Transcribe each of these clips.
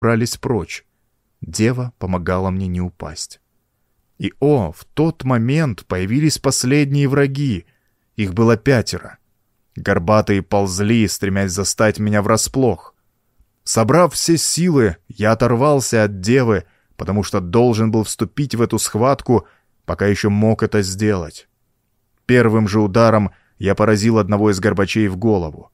брались прочь. Дева помогала мне не упасть. И о, в тот момент появились последние враги. Их было пятеро. Горбатые ползли, стремясь застать меня врасплох. Собрав все силы, я оторвался от девы, потому что должен был вступить в эту схватку, пока еще мог это сделать. Первым же ударом я поразил одного из горбачей в голову.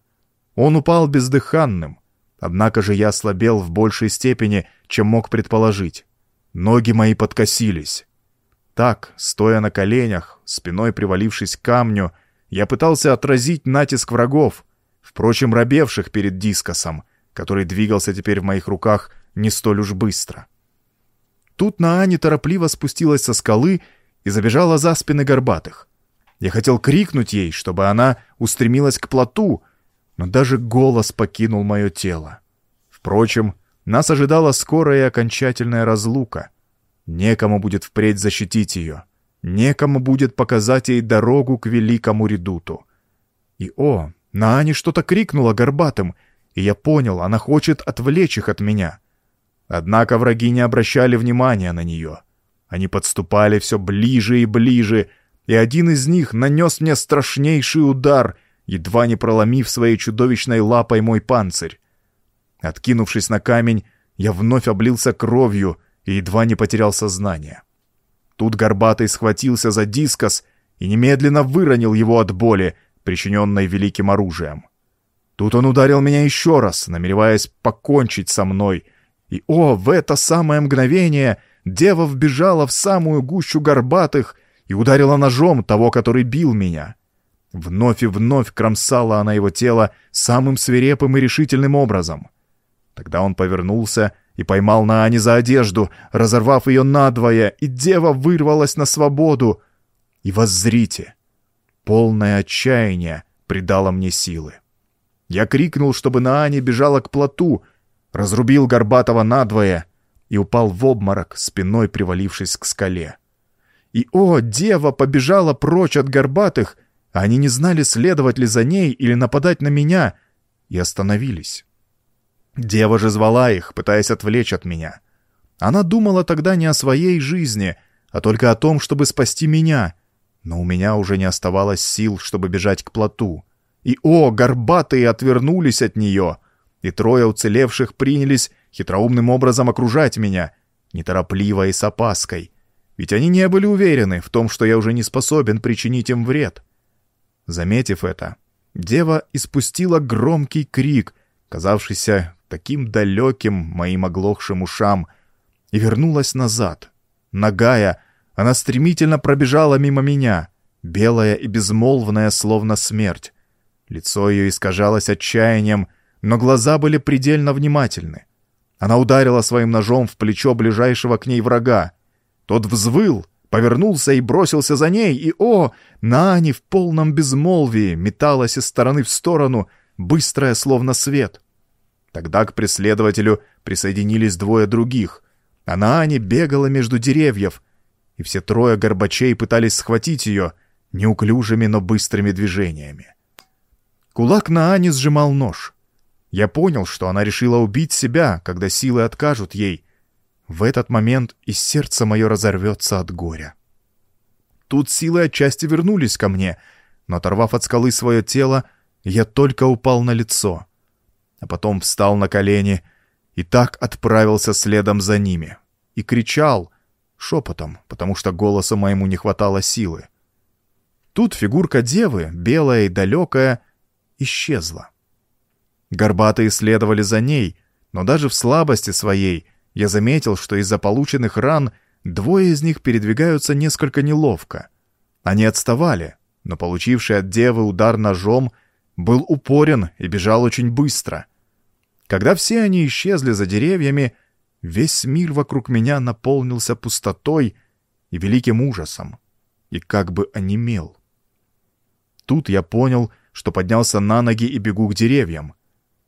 Он упал бездыханным, однако же я ослабел в большей степени, чем мог предположить. Ноги мои подкосились. Так, стоя на коленях, спиной привалившись к камню, я пытался отразить натиск врагов, впрочем, робевших перед дискосом, который двигался теперь в моих руках не столь уж быстро. Тут Наани торопливо спустилась со скалы и забежала за спины горбатых. Я хотел крикнуть ей, чтобы она устремилась к плоту, но даже голос покинул мое тело. Впрочем, нас ожидала скорая и окончательная разлука. Некому будет впредь защитить ее. Некому будет показать ей дорогу к великому редуту. И о, Наани что-то крикнула горбатым, и я понял, она хочет отвлечь их от меня. Однако враги не обращали внимания на нее. Они подступали все ближе и ближе, и один из них нанес мне страшнейший удар, едва не проломив своей чудовищной лапой мой панцирь. Откинувшись на камень, я вновь облился кровью и едва не потерял сознание. Тут Горбатый схватился за дискос и немедленно выронил его от боли, причиненной великим оружием. Тут он ударил меня еще раз, намереваясь покончить со мной. И, о, в это самое мгновение дева вбежала в самую гущу горбатых и ударила ножом того, который бил меня. Вновь и вновь кромсала она его тело самым свирепым и решительным образом. Тогда он повернулся и поймал Наани за одежду, разорвав ее надвое, и дева вырвалась на свободу. И воззрите, полное отчаяние придало мне силы. Я крикнул, чтобы Наани бежала к плоту, разрубил Горбатого надвое и упал в обморок, спиной привалившись к скале. И, о, дева побежала прочь от Горбатых, они не знали, следовать ли за ней или нападать на меня, и остановились. Дева же звала их, пытаясь отвлечь от меня. Она думала тогда не о своей жизни, а только о том, чтобы спасти меня. Но у меня уже не оставалось сил, чтобы бежать к плоту. И, о, горбатые отвернулись от нее, и трое уцелевших принялись хитроумным образом окружать меня, неторопливо и с опаской. Ведь они не были уверены в том, что я уже не способен причинить им вред. Заметив это, дева испустила громкий крик, казавшийся таким далеким моим оглохшим ушам, и вернулась назад. Нагая, она стремительно пробежала мимо меня, белая и безмолвная, словно смерть. Лицо ее искажалось отчаянием, но глаза были предельно внимательны. Она ударила своим ножом в плечо ближайшего к ней врага. Тот взвыл, повернулся и бросился за ней, и, о, Наани в полном безмолвии металась из стороны в сторону, быстрая, словно свет. Тогда к преследователю присоединились двое других. А Наани бегала между деревьев, и все трое горбачей пытались схватить ее неуклюжими, но быстрыми движениями. Кулак Наани сжимал нож. Я понял, что она решила убить себя, когда силы откажут ей. В этот момент и сердце мое разорвется от горя. Тут силы отчасти вернулись ко мне, но, оторвав от скалы свое тело, я только упал на лицо — а потом встал на колени и так отправился следом за ними. И кричал шепотом, потому что голоса моему не хватало силы. Тут фигурка девы, белая и далекая, исчезла. Горбатые следовали за ней, но даже в слабости своей я заметил, что из-за полученных ран двое из них передвигаются несколько неловко. Они отставали, но получивший от девы удар ножом был упорен и бежал очень быстро — когда все они исчезли за деревьями, весь мир вокруг меня наполнился пустотой и великим ужасом, и как бы онемел. Тут я понял, что поднялся на ноги и бегу к деревьям.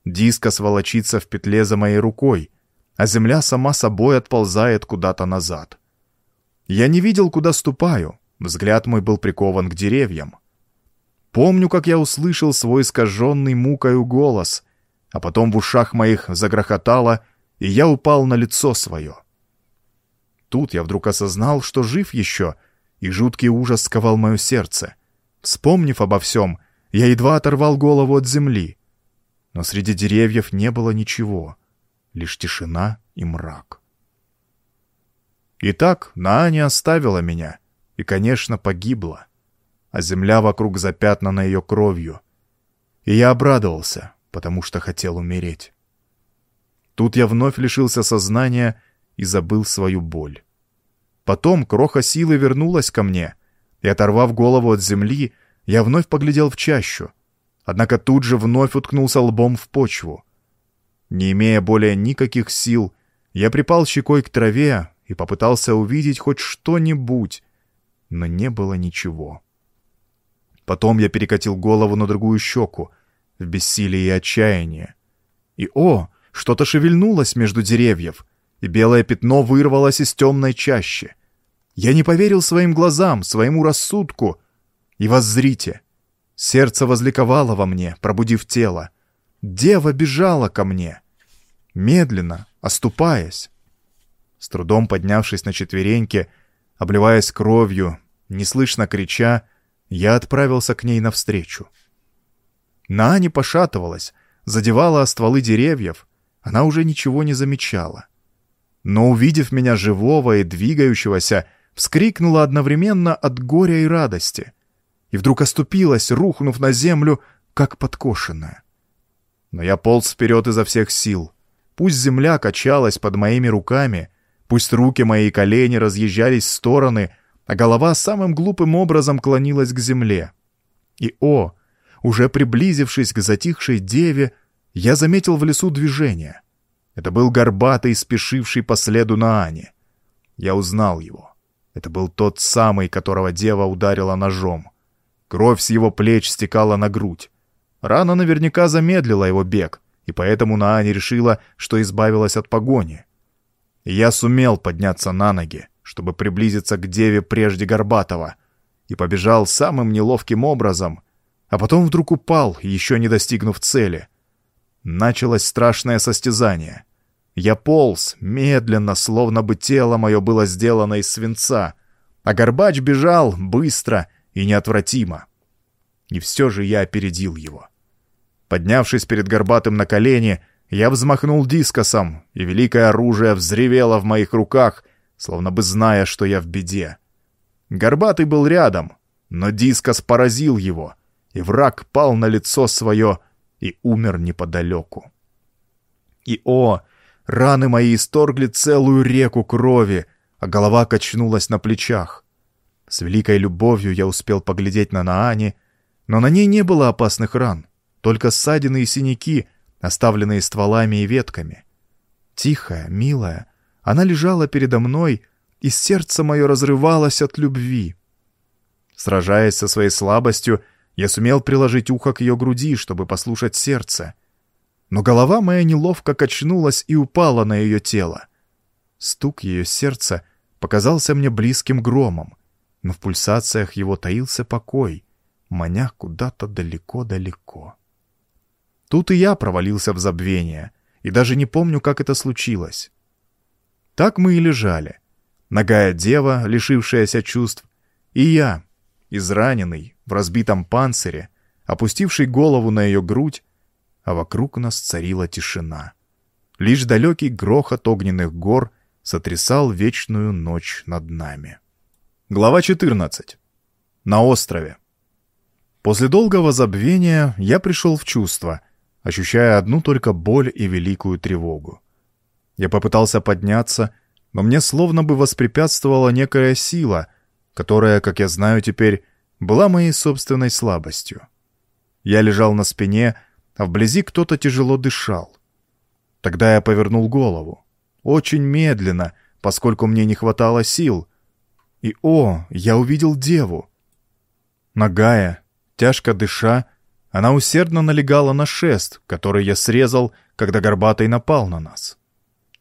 Дискос волочится в петле за моей рукой, а земля сама собой отползает куда-то назад. Я не видел, куда ступаю, взгляд мой был прикован к деревьям. Помню, как я услышал свой искаженный мукою голос, а потом в ушах моих загрохотало, и я упал на лицо свое. Тут я вдруг осознал, что жив еще, и жуткий ужас сковал мое сердце. Вспомнив обо всем, я едва оторвал голову от земли. Но среди деревьев не было ничего, лишь тишина и мрак. Итак, Наани оставила меня и, конечно, погибла, а земля вокруг запятнана ее кровью. И я обрадовался, потому что хотел умереть. Тут я вновь лишился сознания и забыл свою боль. Потом кроха силы вернулась ко мне, и, оторвав голову от земли, я вновь поглядел в чащу, однако тут же вновь уткнулся лбом в почву. Не имея более никаких сил, я припал щекой к траве и попытался увидеть хоть что-нибудь, но не было ничего. Потом я перекатил голову на другую щеку, в бессилии и отчаянии. И, о, что-то шевельнулось между деревьев, и белое пятно вырвалось из темной чащи. Я не поверил своим глазам, своему рассудку. И воззрите, сердце возликовало во мне, пробудив тело. Дева бежала ко мне, медленно, оступаясь. С трудом поднявшись на четвереньки, обливаясь кровью, неслышно крича, я отправился к ней навстречу. Наани пошатывалась, задевала о стволы деревьев, она уже ничего не замечала. Но, увидев меня живого и двигающегося, вскрикнула одновременно от горя и радости, и вдруг оступилась, рухнув на землю, как подкошенная. Но я полз вперед изо всех сил. Пусть земля качалась под моими руками, пусть руки мои и колени разъезжались в стороны, а голова самым глупым образом клонилась к земле. И, о, уже приблизившись к затихшей деве, я заметил в лесу движение. Это был горбатый, спешивший по следу на Ане. Я узнал его. Это был тот самый, которого дева ударила ножом. Кровь с его плеч стекала на грудь. Рана наверняка замедлила его бег, и поэтому Наани решила, что избавилась от погони. Я сумел подняться на ноги, чтобы приблизиться к деве прежде Горбатова, и побежал самым неловким образом, а потом вдруг упал, еще не достигнув цели. Началось страшное состязание. Я полз, медленно, словно бы тело мое было сделано из свинца, а Горбач бежал быстро и неотвратимо. И все же я опередил его. Поднявшись перед Горбатым на колени, я взмахнул дискосом, и великое оружие взревело в моих руках, словно бы зная, что я в беде. Горбатый был рядом, но дискос поразил его — и враг пал на лицо свое и умер неподалеку. И, о, раны мои исторгли целую реку крови, а голова качнулась на плечах. С великой любовью я успел поглядеть на Наани, но на ней не было опасных ран, только ссадины и синяки, оставленные стволами и ветками. Тихая, милая, она лежала передо мной, и сердце мое разрывалось от любви. Сражаясь со своей слабостью, я сумел приложить ухо к ее груди, чтобы послушать сердце. Но голова моя неловко качнулась и упала на ее тело. Стук ее сердца показался мне близким громом, но в пульсациях его таился покой, маня куда-то далеко-далеко. Тут и я провалился в забвение, и даже не помню, как это случилось. Так мы и лежали. Ногая дева, лишившаяся чувств, и я, израненный, в разбитом панцире, опустивший голову на ее грудь, а вокруг нас царила тишина. Лишь далекий грохот огненных гор сотрясал вечную ночь над нами. Глава 14. На острове. После долгого забвения я пришел в чувство, ощущая одну только боль и великую тревогу. Я попытался подняться, но мне словно бы воспрепятствовала некая сила, которая, как я знаю теперь, была моей собственной слабостью. Я лежал на спине, а вблизи кто-то тяжело дышал. Тогда я повернул голову. Очень медленно, поскольку мне не хватало сил. И, о, я увидел деву. Нагая, тяжко дыша, она усердно налегала на шест, который я срезал, когда Горбатый напал на нас.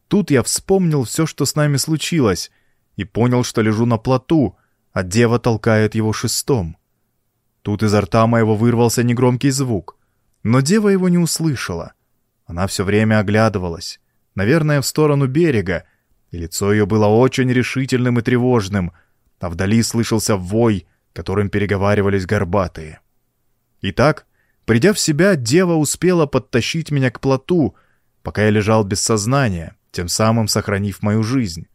Тут я вспомнил все, что с нами случилось, и понял, что лежу на плоту, а дева толкает его шестом. Тут изо рта моего вырвался негромкий звук, но дева его не услышала. Она все время оглядывалась, наверное, в сторону берега, и лицо ее было очень решительным и тревожным, а вдали слышался вой, которым переговаривались горбатые. Итак, придя в себя, дева успела подтащить меня к плоту, пока я лежал без сознания, тем самым сохранив мою жизнь.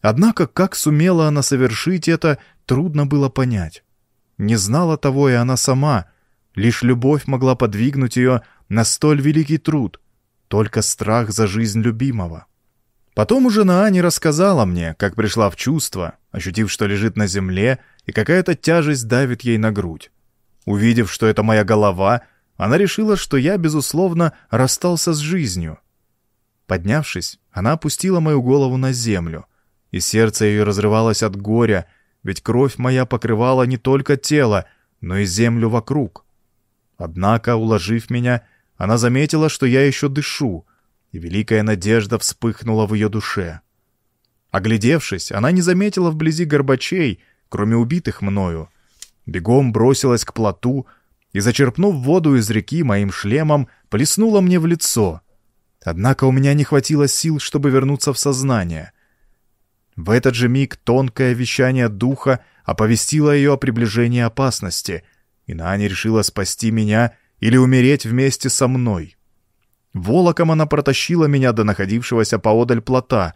Однако, как сумела она совершить это, трудно было понять. Не знала того и она сама, лишь любовь могла подвигнуть ее на столь великий труд, только страх за жизнь любимого. Потом уже Наани рассказала мне, как пришла в чувство, ощутив, что лежит на земле, и какая-то тяжесть давит ей на грудь. Увидев, что это моя голова, она решила, что я, безусловно, расстался с жизнью. Поднявшись, она опустила мою голову на землю, и сердце ее разрывалось от горя, ведь кровь моя покрывала не только тело, но и землю вокруг. Однако, уложив меня, она заметила, что я еще дышу, и великая надежда вспыхнула в ее душе. Оглядевшись, она не заметила вблизи горбачей, кроме убитых мною. Бегом бросилась к плоту и, зачерпнув воду из реки моим шлемом, плеснула мне в лицо. Однако у меня не хватило сил, чтобы вернуться в сознание. В этот же миг тонкое вещание духа оповестило ее о приближении опасности, и Наня решила спасти меня или умереть вместе со мной. Волоком она протащила меня до находившегося поодаль плота,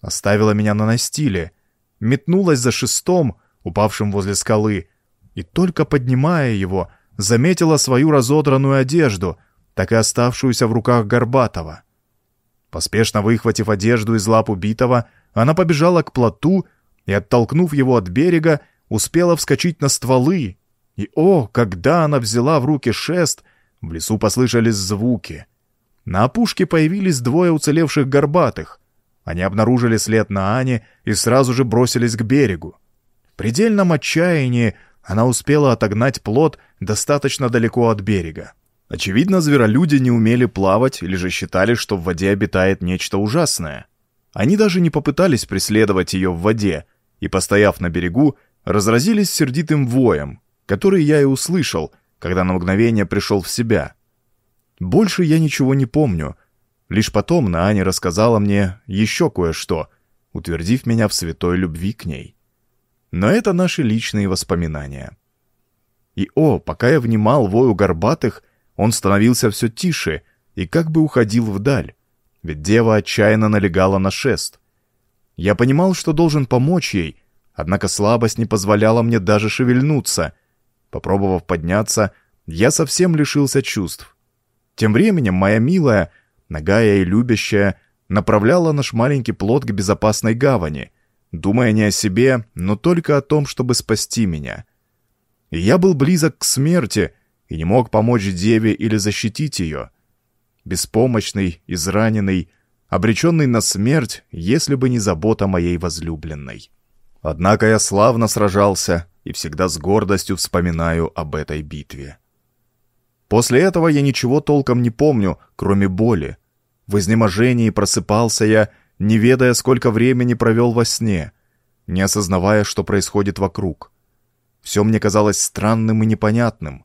оставила меня на настиле, метнулась за шестом, упавшим возле скалы, и только поднимая его, заметила свою разодранную одежду, так и оставшуюся в руках Горбатова. Поспешно выхватив одежду из лап убитого, она побежала к плоту и, оттолкнув его от берега, успела вскочить на стволы. И, о, когда она взяла в руки шест, в лесу послышались звуки — на опушке появились двое уцелевших горбатых. Они обнаружили след на Ане и сразу же бросились к берегу. В предельном отчаянии она успела отогнать плот достаточно далеко от берега. Очевидно, зверолюди не умели плавать или же считали, что в воде обитает нечто ужасное. Они даже не попытались преследовать ее в воде и, постояв на берегу, разразились сердитым воем, который я и услышал, когда на мгновение пришел в себя. Больше я ничего не помню. Лишь потом Нааня рассказала мне еще кое-что, утвердив меня в святой любви к ней. Но это наши личные воспоминания. И о, пока я внимал вою горбатых, он становился все тише и как бы уходил вдаль, ведь дева отчаянно налегала на шест. Я понимал, что должен помочь ей, однако слабость не позволяла мне даже шевельнуться. Попробовав подняться, я совсем лишился чувств. Тем временем моя милая, нагая и любящая, направляла наш маленький плод к безопасной гавани, думая не о себе, но только о том, чтобы спасти меня. Я был близок к смерти и не мог помочь деве или защитить ее. Беспомощный, израненный, обреченный на смерть, если бы не забота моей возлюбленной. Однако я славно сражался и всегда с гордостью вспоминаю об этой битве. После этого я ничего толком не помню, кроме боли. В изнеможении просыпался я, не ведая, сколько времени провел во сне, не осознавая, что происходит вокруг. Все мне казалось странным и непонятным.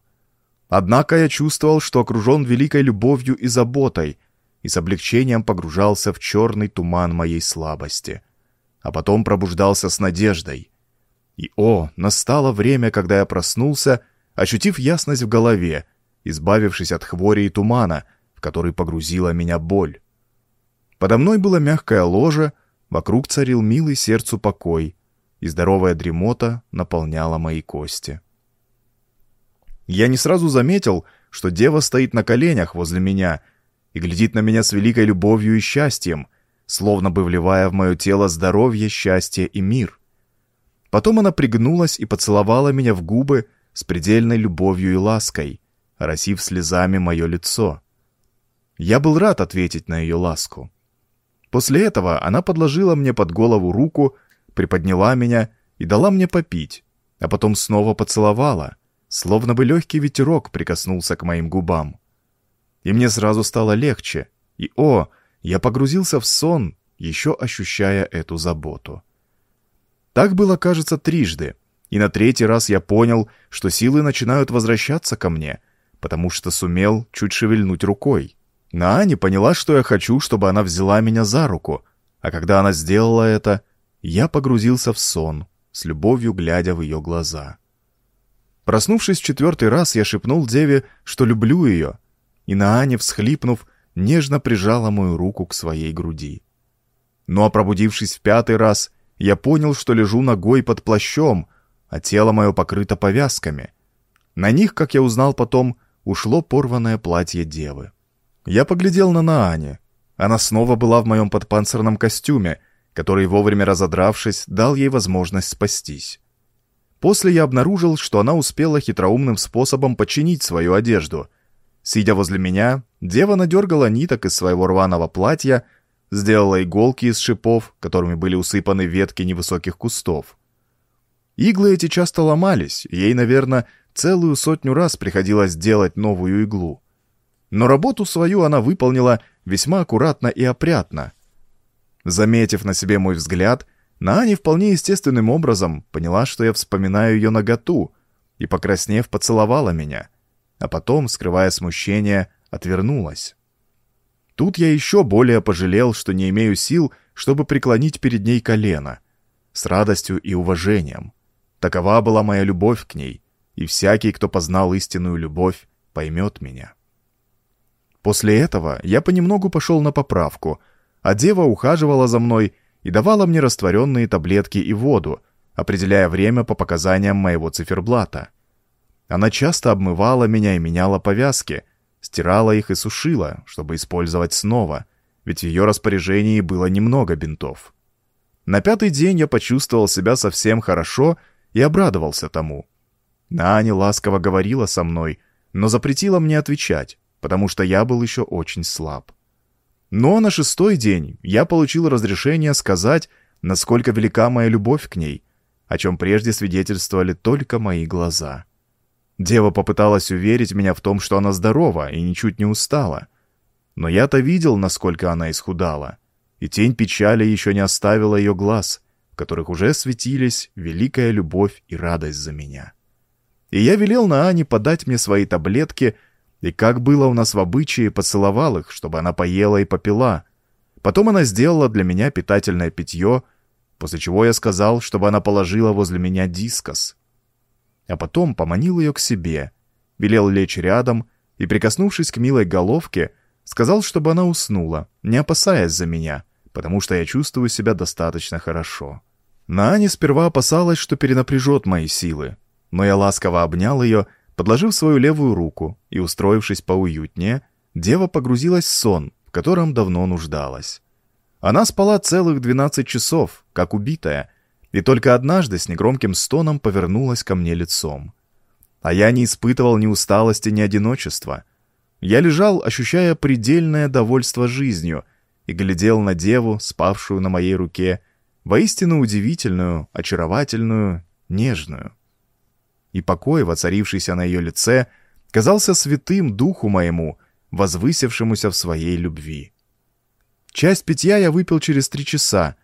Однако я чувствовал, что окружен великой любовью и заботой, и с облегчением погружался в черный туман моей слабости. А потом пробуждался с надеждой. И о, настало время, когда я проснулся, ощутив ясность в голове, избавившись от хвори и тумана, в который погрузила меня боль. Подо мной было мягкое ложе, вокруг царил милый сердцу покой, и здоровая дремота наполняла мои кости. Я не сразу заметил, что дева стоит на коленях возле меня и глядит на меня с великой любовью и счастьем, словно бы вливая в мое тело здоровье, счастье и мир. Потом она пригнулась и поцеловала меня в губы с предельной любовью и лаской, оросив слезами мое лицо. Я был рад ответить на ее ласку. После этого она подложила мне под голову руку, приподняла меня и дала мне попить, а потом снова поцеловала, словно бы легкий ветерок прикоснулся к моим губам. И мне сразу стало легче, и, о, я погрузился в сон, еще ощущая эту заботу. Так было, кажется, трижды, и на третий раз я понял, что силы начинают возвращаться ко мне — потому что сумел чуть шевельнуть рукой. Наани поняла, что я хочу, чтобы она взяла меня за руку, а когда она сделала это, я погрузился в сон, с любовью глядя в ее глаза. Проснувшись четвертый раз, я шепнул Деве, что люблю ее, и Наане, всхлипнув, нежно прижала мою руку к своей груди. Ну а пробудившись в пятый раз, я понял, что лежу ногой под плащом, а тело мое покрыто повязками. На них, как я узнал потом, ушло порванное платье девы. Я поглядел на Наане. Она снова была в моем подпанцирном костюме, который, вовремя разодравшись, дал ей возможность спастись. После я обнаружил, что она успела хитроумным способом починить свою одежду. Сидя возле меня, дева надергала ниток из своего рваного платья, сделала иголки из шипов, которыми были усыпаны ветки невысоких кустов. Иглы эти часто ломались, ей, наверное, целую сотню раз приходилось делать новую иглу. Но работу свою она выполнила весьма аккуратно и опрятно. Заметив на себе мой взгляд, Наани вполне естественным образом поняла, что я вспоминаю ее наготу, и, покраснев, поцеловала меня, а потом, скрывая смущение, отвернулась. Тут я еще более пожалел, что не имею сил, чтобы преклонить перед ней колено, с радостью и уважением. Такова была моя любовь к ней, и всякий, кто познал истинную любовь, поймет меня. После этого я понемногу пошел на поправку, а дева ухаживала за мной и давала мне растворенные таблетки и воду, определяя время по показаниям моего циферблата. Она часто обмывала меня и меняла повязки, стирала их и сушила, чтобы использовать снова, ведь в ее распоряжении было немного бинтов. На пятый день я почувствовал себя совсем хорошо и обрадовался тому. Наня ласково говорила со мной, но запретила мне отвечать, потому что я был еще очень слаб. Но на шестой день я получил разрешение сказать, насколько велика моя любовь к ней, о чем прежде свидетельствовали только мои глаза. Дева попыталась уверить меня в том, что она здорова и ничуть не устала. Но я-то видел, насколько она исхудала, и тень печали еще не оставила ее глаз, в которых уже светились великая любовь и радость за меня и я велел Наане подать мне свои таблетки, и как было у нас в обычае, поцеловал их, чтобы она поела и попила. Потом она сделала для меня питательное питье, после чего я сказал, чтобы она положила возле меня дискос. А потом поманил ее к себе, велел лечь рядом и, прикоснувшись к милой головке, сказал, чтобы она уснула, не опасаясь за меня, потому что я чувствую себя достаточно хорошо. Наане сперва опасалась, что перенапряжет мои силы, но я ласково обнял ее, подложив свою левую руку, и, устроившись поуютнее, дева погрузилась в сон, в котором давно нуждалась. Она спала целых двенадцать часов, как убитая, и только однажды с негромким стоном повернулась ко мне лицом. А я не испытывал ни усталости, ни одиночества. Я лежал, ощущая предельное довольство жизнью, и глядел на деву, спавшую на моей руке, воистину удивительную, очаровательную, нежную и покой, воцарившийся на ее лице, казался святым духу моему, возвысившемуся в своей любви. Часть питья я выпил через три часа,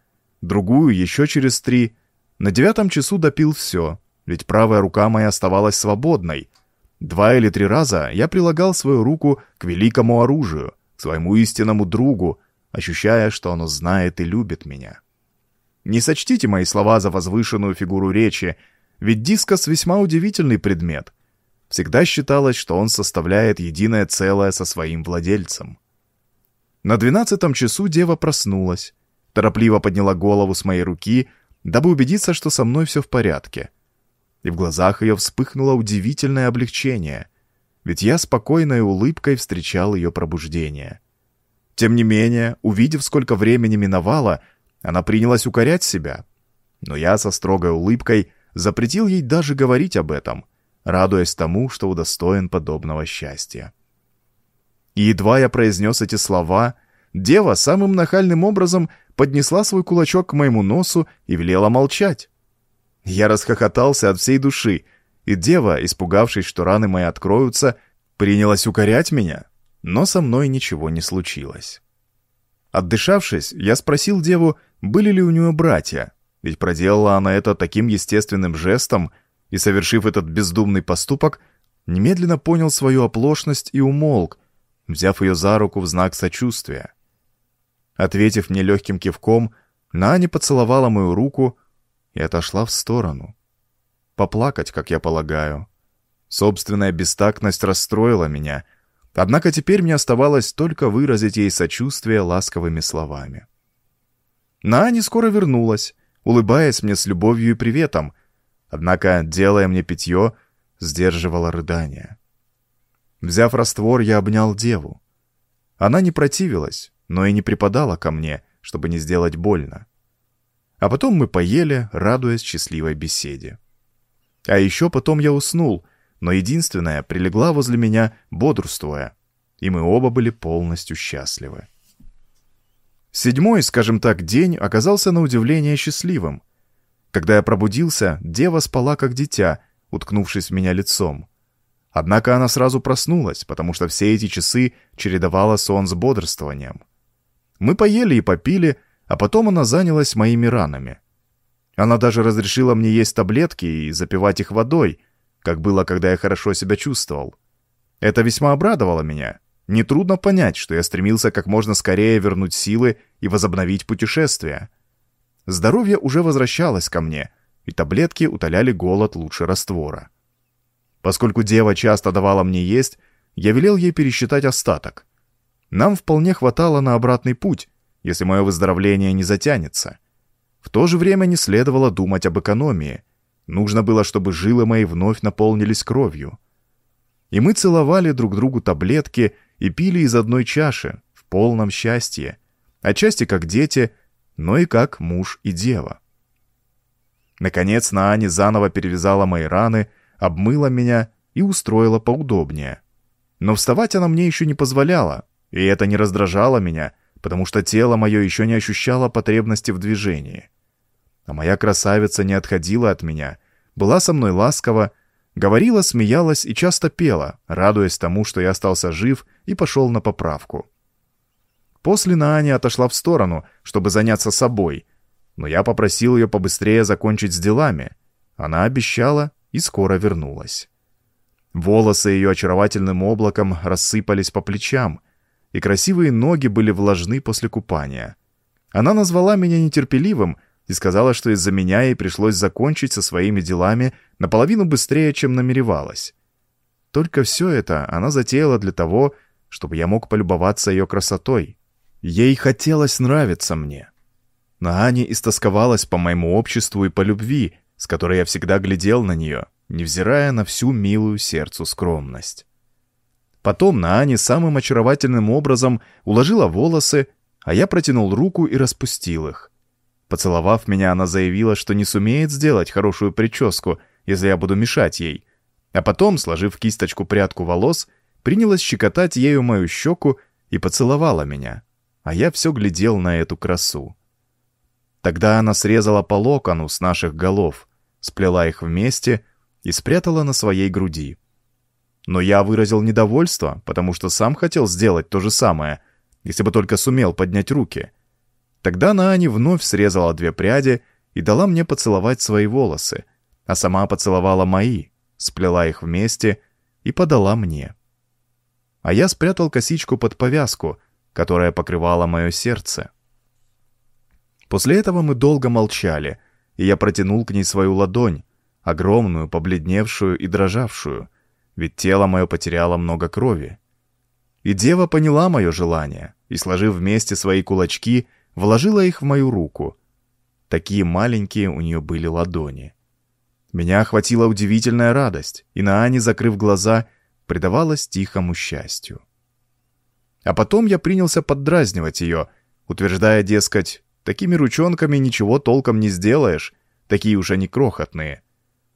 другую еще через три. На девятом часу допил все, ведь правая рука моя оставалась свободной. Два или три раза я прилагал свою руку к великому оружию, своему истинному другу, ощущая, что оно знает и любит меня. Не сочтите мои слова за возвышенную фигуру речи, ведь дискос весьма удивительный предмет. Всегда считалось, что он составляет единое целое со своим владельцем. На двенадцатом часу дева проснулась, торопливо подняла голову с моей руки, дабы убедиться, что со мной все в порядке. И в глазах ее вспыхнуло удивительное облегчение, ведь я спокойной улыбкой встречал ее пробуждение. Тем не менее, увидев, сколько времени миновало, она принялась укорять себя. Но я со строгой улыбкой запретил ей даже говорить об этом, радуясь тому, что удостоен подобного счастья. И едва я произнес эти слова, дева самым нахальным образом поднесла свой кулачок к моему носу и велела молчать. Я расхохотался от всей души, и дева, испугавшись, что раны мои откроются, принялась укорять меня, но со мной ничего не случилось. Отдышавшись, я спросил деву, были ли у нее братья, ведь проделала она это таким естественным жестом, и, совершив этот бездумный поступок, немедленно понял свою оплошность и умолк, взяв ее за руку в знак сочувствия. Ответив мне легким кивком, Наани поцеловала мою руку и отошла в сторону. Поплакать, как я полагаю. Собственная бестактность расстроила меня, однако теперь мне оставалось только выразить ей сочувствие ласковыми словами. Наани скоро вернулась, улыбаясь мне с любовью и приветом, однако, делая мне питье, сдерживала рыдания. Взяв раствор, я обнял деву. Она не противилась, но и не припадала ко мне, чтобы не сделать больно. А потом мы поели, радуясь счастливой беседе. А еще потом я уснул, но единственная прилегла возле меня, бодрствуя, и мы оба были полностью счастливы. Седьмой, скажем так, день оказался на удивление счастливым. Когда я пробудился, дева спала как дитя, уткнувшись в меня лицом. Однако она сразу проснулась, потому что все эти часы чередовала сон с бодрствованием. Мы поели и попили, а потом она занялась моими ранами. Она даже разрешила мне есть таблетки и запивать их водой, как было, когда я хорошо себя чувствовал. Это весьма обрадовало меня. Нетрудно понять, что я стремился как можно скорее вернуть силы и возобновить путешествие. Здоровье уже возвращалось ко мне, и таблетки утоляли голод лучше раствора. Поскольку дева часто давала мне есть, я велел ей пересчитать остаток. Нам вполне хватало на обратный путь, если мое выздоровление не затянется. В то же время не следовало думать об экономии. Нужно было, чтобы жилы мои вновь наполнились кровью. И мы целовали друг другу таблетки и пили из одной чаши, в полном счастье. Отчасти как дети, но и как муж и дева. Наконец Наани заново перевязала мои раны, обмыла меня и устроила поудобнее. Но вставать она мне еще не позволяла, и это не раздражало меня, потому что тело мое еще не ощущало потребности в движении. А моя красавица не отходила от меня, была со мной ласкова, говорила, смеялась и часто пела, радуясь тому, что я остался жив и пошел на поправку. После Нааня отошла в сторону, чтобы заняться собой, но я попросил ее побыстрее закончить с делами. Она обещала и скоро вернулась. Волосы ее очаровательным облаком рассыпались по плечам, и красивые ноги были влажны после купания. Она назвала меня нетерпеливым и сказала, что из-за меня ей пришлось закончить со своими делами наполовину быстрее, чем намеревалась. Только все это она затеяла для того, чтобы я мог полюбоваться ее красотой. Ей хотелось нравиться мне. Наани истосковалась по моему обществу и по любви, с которой я всегда глядел на нее, невзирая на всю милую сердцу скромность. Потом Наани самым очаровательным образом уложила волосы, а я протянул руку и распустил их. Поцеловав меня, она заявила, что не сумеет сделать хорошую прическу, если я буду мешать ей. А потом, сложив кисточку прядку волос, принялась щекотать ею мою щеку и поцеловала меня. А я все глядел на эту красу. Тогда она срезала по локону с наших голов, сплела их вместе и спрятала на своей груди. Но я выразил недовольство, потому что сам хотел сделать то же самое, если бы только сумел поднять руки. Тогда Наани вновь срезала две пряди и дала мне поцеловать свои волосы, а сама поцеловала мои, сплела их вместе и подала мне. А я спрятал косичку под повязку, которая покрывала мое сердце. После этого мы долго молчали, и я протянул к ней свою ладонь, огромную, побледневшую и дрожавшую — ведь тело мое потеряло много крови. И дева поняла мое желание и, сложив вместе свои кулачки, вложила их в мою руку. Такие маленькие у нее были ладони. Меня охватила удивительная радость, и Наани, закрыв глаза, предавалась тихому счастью. А потом я принялся поддразнивать ее, утверждая, дескать, такими ручонками ничего толком не сделаешь, такие уж они крохотные.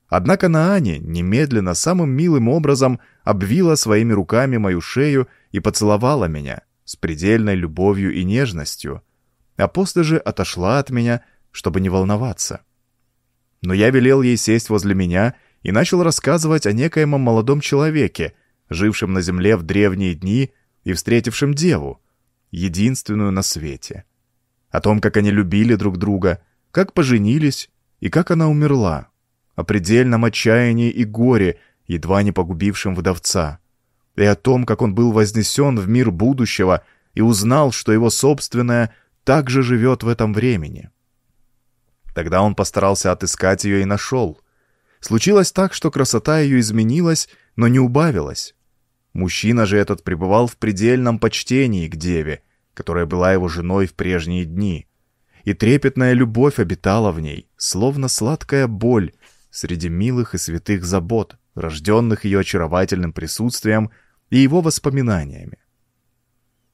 Однако Наани немедленно самым милым образом обвила своими руками мою шею и поцеловала меня с предельной любовью и нежностью, а после же отошла от меня, чтобы не волноваться. Но я велел ей сесть возле меня и начал рассказывать о некоем молодом человеке, жившем на земле в древние дни и встретившем деву, единственную на свете. О том, как они любили друг друга, как поженились и как она умерла, о предельном отчаянии и горе, едва не погубившем вдовца. и о том, как он был вознесен в мир будущего и узнал, что его собственное также живет в этом времени. Тогда он постарался отыскать ее и нашел. Случилось так, что красота ее изменилась, но не убавилась. Мужчина же этот пребывал в предельном почтении к деве, которая была его женой в прежние дни. И трепетная любовь обитала в ней, словно сладкая боль среди милых и святых забот, рожденных ее очаровательным присутствием и его воспоминаниями.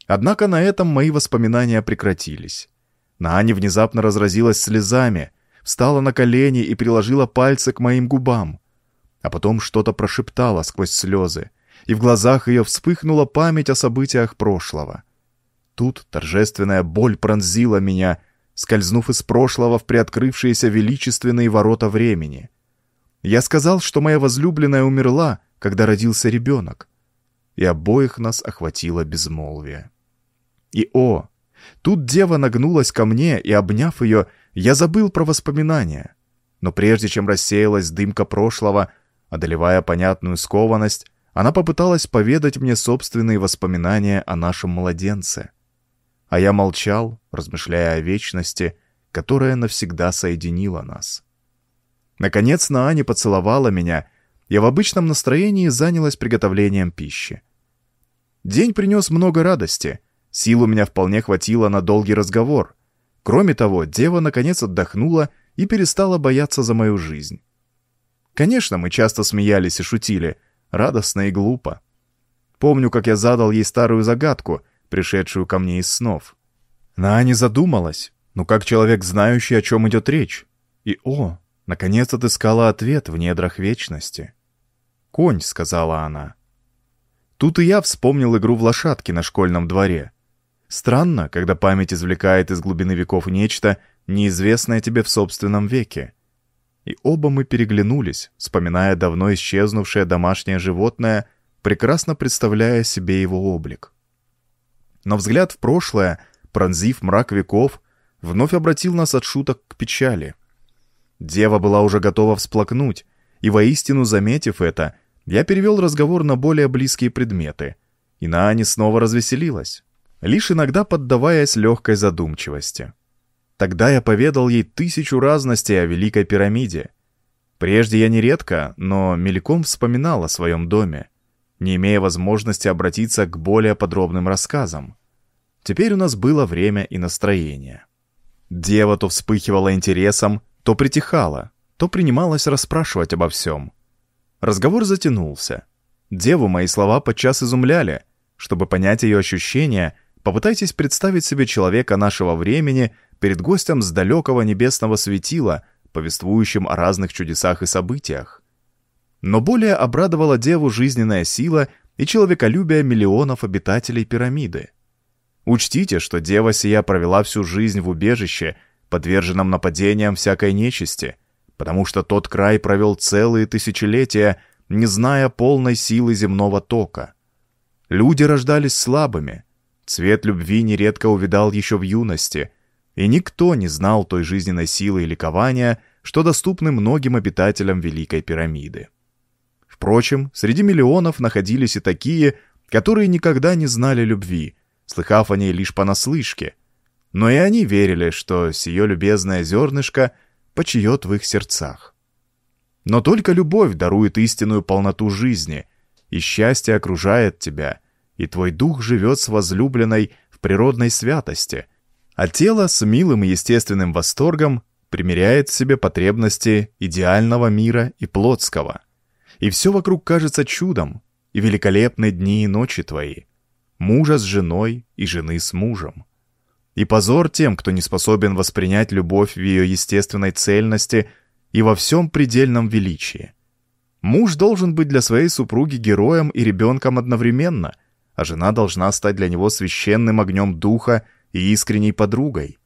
Однако на этом мои воспоминания прекратились. Наани внезапно разразилась слезами, встала на колени и приложила пальцы к моим губам. А потом что-то прошептала сквозь слезы, и в глазах ее вспыхнула память о событиях прошлого. Тут торжественная боль пронзила меня, скользнув из прошлого в приоткрывшиеся величественные ворота времени. Я сказал, что моя возлюбленная умерла, когда родился ребенок, и обоих нас охватило безмолвие. И о, тут дева нагнулась ко мне, и, обняв ее, я забыл про воспоминания. Но прежде чем рассеялась дымка прошлого, одолевая понятную скованность, она попыталась поведать мне собственные воспоминания о нашем младенце. А я молчал, размышляя о вечности, которая навсегда соединила нас. Наконец Наани поцеловала меня, я в обычном настроении занялась приготовлением пищи. День принес много радости, сил у меня вполне хватило на долгий разговор. Кроме того, дева наконец отдохнула и перестала бояться за мою жизнь. Конечно, мы часто смеялись и шутили — радостно и глупо. Помню, как я задал ей старую загадку, пришедшую ко мне из снов. Она не задумалась, но как человек, знающий, о чем идет речь. И, о, наконец отыскала ответ в недрах вечности. «Конь», — сказала она. Тут и я вспомнил игру в лошадки на школьном дворе. Странно, когда память извлекает из глубины веков нечто, неизвестное тебе в собственном веке и оба мы переглянулись, вспоминая давно исчезнувшее домашнее животное, прекрасно представляя себе его облик. Но взгляд в прошлое, пронзив мрак веков, вновь обратил нас от шуток к печали. Дева была уже готова всплакнуть, и воистину, заметив это, я перевел разговор на более близкие предметы, и Наани снова развеселилась, лишь иногда поддаваясь легкой задумчивости. Тогда я поведал ей тысячу разностей о Великой пирамиде. Прежде я нередко, но мельком вспоминал о своем доме, не имея возможности обратиться к более подробным рассказам. Теперь у нас было время и настроение. Дева то вспыхивала интересом, то притихала, то принималась расспрашивать обо всем. Разговор затянулся. Деву мои слова подчас изумляли. Чтобы понять ее ощущения, попытайтесь представить себе человека нашего времени — перед гостем с далекого небесного светила, повествующим о разных чудесах и событиях. Но более обрадовала деву жизненная сила и человеколюбие миллионов обитателей пирамиды. Учтите, что дева сия провела всю жизнь в убежище, подверженном нападениям всякой нечисти, потому что тот край провел целые тысячелетия, не зная полной силы земного тока. Люди рождались слабыми, цвет любви нередко увидал еще в юности, и никто не знал той жизненной силы и ликования, что доступны многим обитателям Великой пирамиды. Впрочем, среди миллионов находились и такие, которые никогда не знали любви, слыхав о ней лишь понаслышке, но и они верили, что сие любезное зернышко почиет в их сердцах. Но только любовь дарует истинную полноту жизни, и счастье окружает тебя, и твой дух живет с возлюбленной в природной святости — а тело с милым и естественным восторгом примеряет в себе потребности идеального мира и плотского. И все вокруг кажется чудом, и великолепны дни и ночи твои, мужа с женой и жены с мужем. И позор тем, кто не способен воспринять любовь в ее естественной цельности и во всем предельном величии. Муж должен быть для своей супруги героем и ребенком одновременно, а жена должна стать для него священным огнем духа и искренней подругой.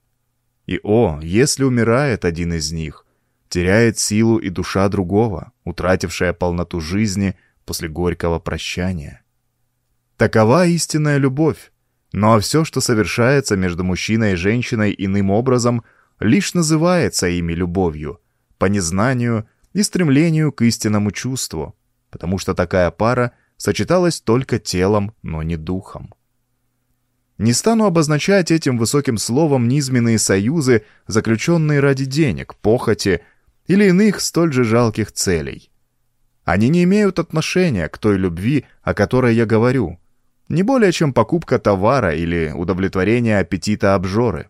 И о, если умирает один из них, теряет силу и душа другого, утратившая полноту жизни после горького прощания. Такова истинная любовь, но все, что совершается между мужчиной и женщиной иным образом, лишь называется ими любовью, по незнанию и стремлению к истинному чувству, потому что такая пара сочеталось только телом, но не духом. Не стану обозначать этим высоким словом низменные союзы, заключенные ради денег, похоти или иных столь же жалких целей. Они не имеют отношения к той любви, о которой я говорю, не более чем покупка товара или удовлетворение аппетита обжоры.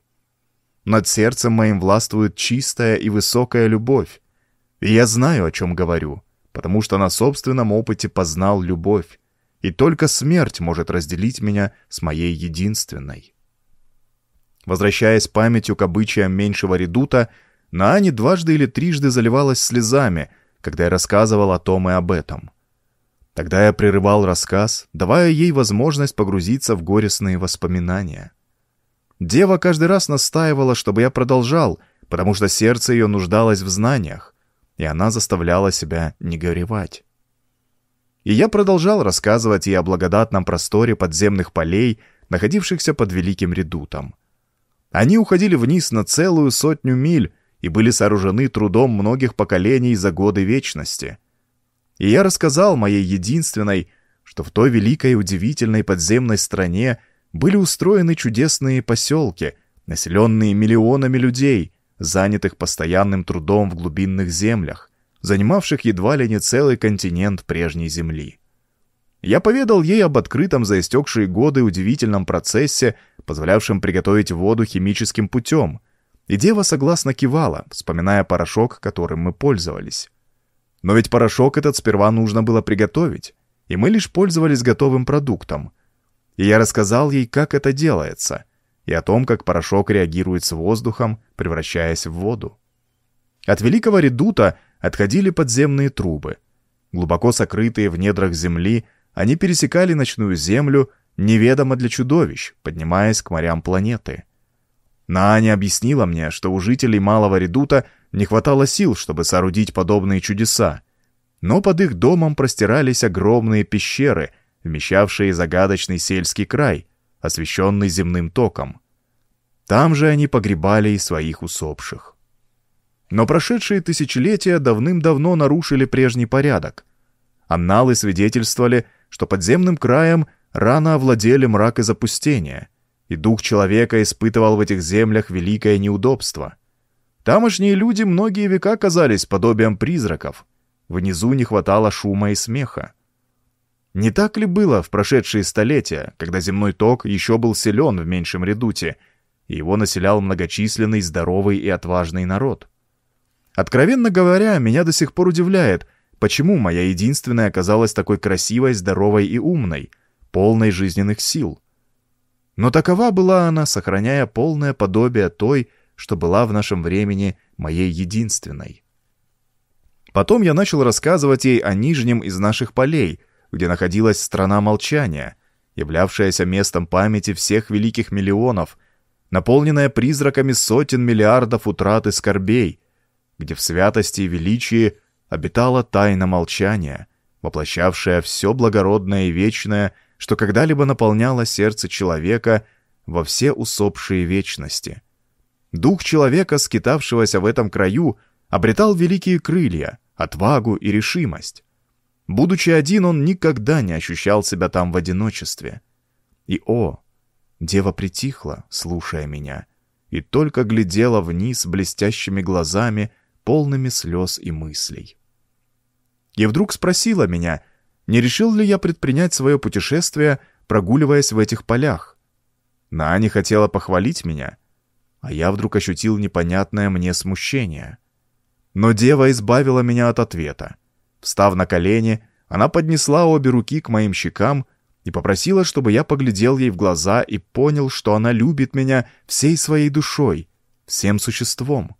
Над сердцем моим властвует чистая и высокая любовь, и я знаю, о чем говорю, потому что на собственном опыте познал любовь, и только смерть может разделить меня с моей единственной. Возвращаясь памятью к обычаям меньшего редута, Наани дважды или трижды заливалась слезами, когда я рассказывал о том и об этом. Тогда я прерывал рассказ, давая ей возможность погрузиться в горестные воспоминания. Дева каждый раз настаивала, чтобы я продолжал, потому что сердце ее нуждалось в знаниях, и она заставляла себя не горевать. И я продолжал рассказывать ей о благодатном просторе подземных полей, находившихся под Великим Редутом. Они уходили вниз на целую сотню миль и были сооружены трудом многих поколений за годы вечности. И я рассказал моей единственной, что в той великой и удивительной подземной стране были устроены чудесные поселки, населенные миллионами людей, занятых постоянным трудом в глубинных землях, занимавших едва ли не целый континент прежней Земли. Я поведал ей об открытом за истекшие годы удивительном процессе, позволявшем приготовить воду химическим путем, и дева согласно кивала, вспоминая порошок, которым мы пользовались. Но ведь порошок этот сперва нужно было приготовить, и мы лишь пользовались готовым продуктом. И я рассказал ей, как это делается, и о том, как порошок реагирует с воздухом, превращаясь в воду. От великого редута отходили подземные трубы. Глубоко сокрытые в недрах земли, они пересекали ночную землю неведомо для чудовищ, поднимаясь к морям планеты. Нааня объяснила мне, что у жителей Малого Редута не хватало сил, чтобы соорудить подобные чудеса, но под их домом простирались огромные пещеры, вмещавшие загадочный сельский край, освещенный земным током. Там же они погребали и своих усопших. Но прошедшие тысячелетия давным-давно нарушили прежний порядок. Анналы свидетельствовали, что подземным краем рано овладели мрак и запустение, и дух человека испытывал в этих землях великое неудобство. Тамошние люди многие века казались подобием призраков. Внизу не хватало шума и смеха. Не так ли было в прошедшие столетия, когда земной ток еще был силен в меньшем редуте, и его населял многочисленный, здоровый и отважный народ? Откровенно говоря, меня до сих пор удивляет, почему моя единственная оказалась такой красивой, здоровой и умной, полной жизненных сил. Но такова была она, сохраняя полное подобие той, что была в нашем времени моей единственной. Потом я начал рассказывать ей о нижнем из наших полей, где находилась страна молчания, являвшаяся местом памяти всех великих миллионов, наполненная призраками сотен миллиардов утрат и скорбей, где в святости и величии обитала тайна молчания, воплощавшая все благородное и вечное, что когда-либо наполняло сердце человека во все усопшие вечности. Дух человека, скитавшегося в этом краю, обретал великие крылья, отвагу и решимость. Будучи один, он никогда не ощущал себя там в одиночестве. И, о, дева притихла, слушая меня, и только глядела вниз блестящими глазами, полными слез и мыслей. И вдруг спросила меня, не решил ли я предпринять свое путешествие, прогуливаясь в этих полях. Наани хотела похвалить меня, а я вдруг ощутил непонятное мне смущение. Но дева избавила меня от ответа. Встав на колени, она поднесла обе руки к моим щекам и попросила, чтобы я поглядел ей в глаза и понял, что она любит меня всей своей душой, всем существом.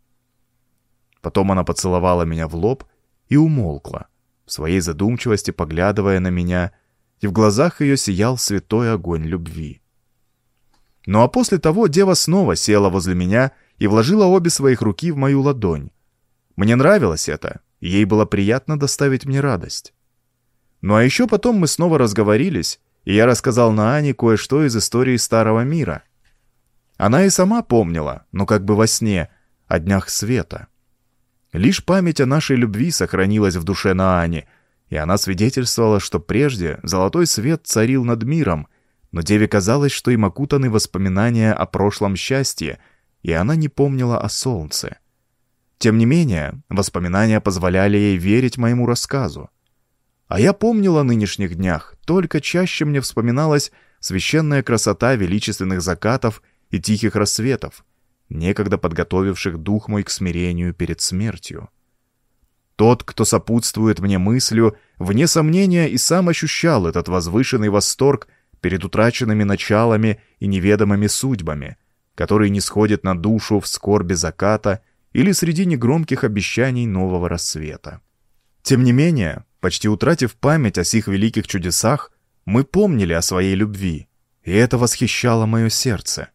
Потом она поцеловала меня в лоб и умолкла, в своей задумчивости поглядывая на меня, и в глазах ее сиял святой огонь любви. Ну а после того дева снова села возле меня и вложила обе своих руки в мою ладонь. Мне нравилось это, ей было приятно доставить мне радость. Ну а еще потом мы снова разговорились, и я рассказал Наане кое-что из истории Старого Мира. Она и сама помнила, но как бы во сне, о днях света. Лишь память о нашей любви сохранилась в душе Наани, и она свидетельствовала, что прежде золотой свет царил над миром, но деве казалось, что им окутаны воспоминания о прошлом счастье, и она не помнила о солнце. Тем не менее, воспоминания позволяли ей верить моему рассказу. А я помнил о нынешних днях, только чаще мне вспоминалась священная красота величественных закатов и тихих рассветов, некогда подготовивших дух мой к смирению перед смертью. Тот, кто сопутствует мне мыслью, вне сомнения и сам ощущал этот возвышенный восторг перед утраченными началами и неведомыми судьбами, который не сходит на душу в скорби заката или среди негромких обещаний нового рассвета. Тем не менее, почти утратив память о сих великих чудесах, мы помнили о своей любви, и это восхищало мое сердце.